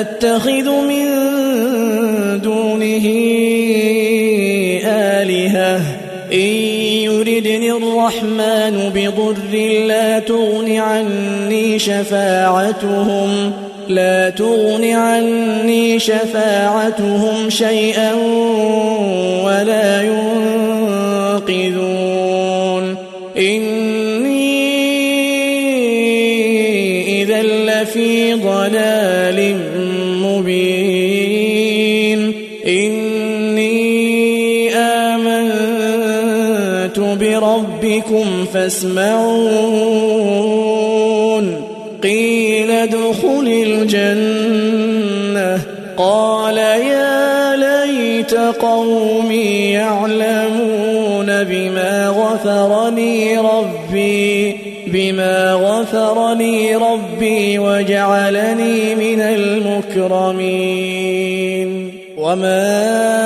أأتخذ من دونه آلهة؟ إن يردني الرحمن بضر لا تغن عني شفاعتهم لا تغن عني شفاعتهم شيئا بربكم فاسمعون. قيل ادخل الجنة. قال يا ليت قومي يعلمون بما غفر لي ربي بما غفر لي ربي وجعلني من المكرمين. وما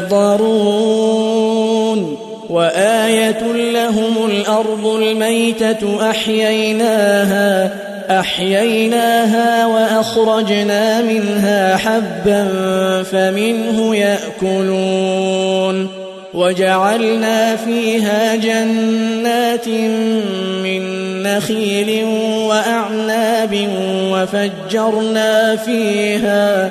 لدينا محضرون وآية لهم الأرض الميتة أحييناها أحييناها وأخرجنا منها حبا فمنه يأكلون وجعلنا فيها جنات من نخيل وأعناب وفجرنا فيها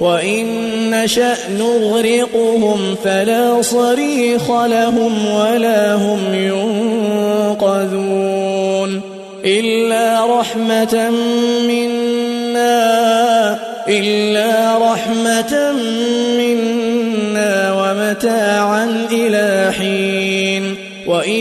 وإن نشأ نغرقهم فلا صريخ لهم ولا هم ينقذون إلا رحمة منا إلا رحمة منا ومتاعا إلى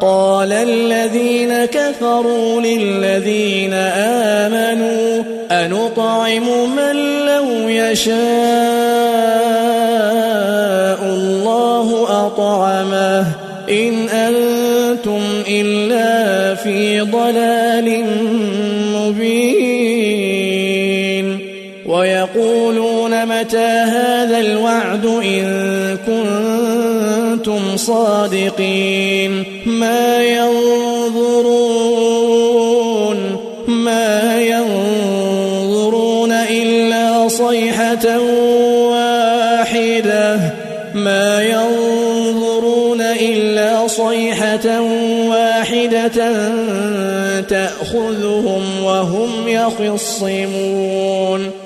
قال الذين كفروا للذين آمنوا أنطعم من لو يشاء الله أطعمه إن أنتم إلا في ضلال مبين ويقولون متى هذا الوعد إن كنتم صادقين. ما ينظرون ما ينظرون إلا صيحة واحدة. ما ينظرون إلا صيحة واحدة تأخذهم وهم يخصمون.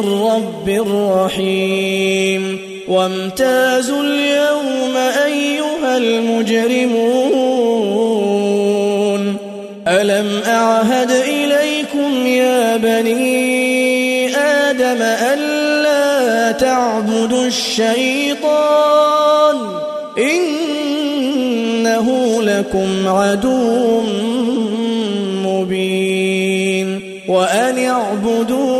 رب رحيم وامتازوا اليوم أيها المجرمون. ألم أعهد إليكم يا بني آدم ألا تعبدوا الشيطان؟ إنه لكم عدو مبين. وأن اعبدوني هذا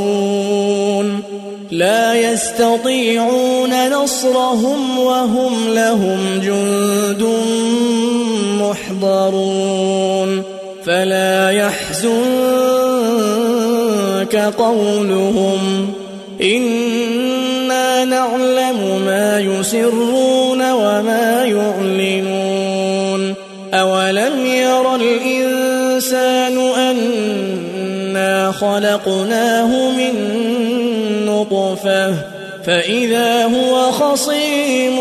لا يستطيعون نصرهم وهم لهم جند محضرون فلا يحزنك قولهم إنا نعلم ما يسرون وما يعلنون أولم ير الإنسان أنا خلقناه من نطفة فإذا هو خصيم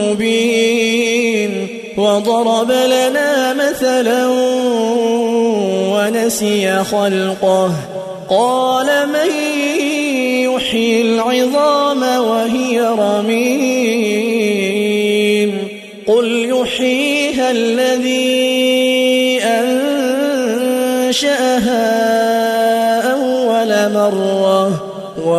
مبين وضرب لنا مثلا ونسي خلقه. قال من يحيي العظام وهي رميم؟ قل يحييها الذي أنشأها أول مرة.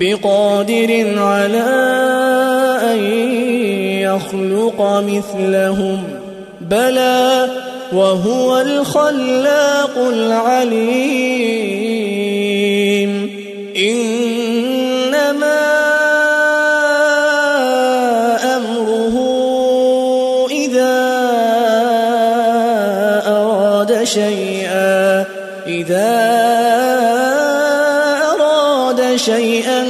بقادر على أن يخلق مثلهم. بلى وهو الخلاق العليم. إنما أمره إذا أراد شيئا. إذا أراد شيئا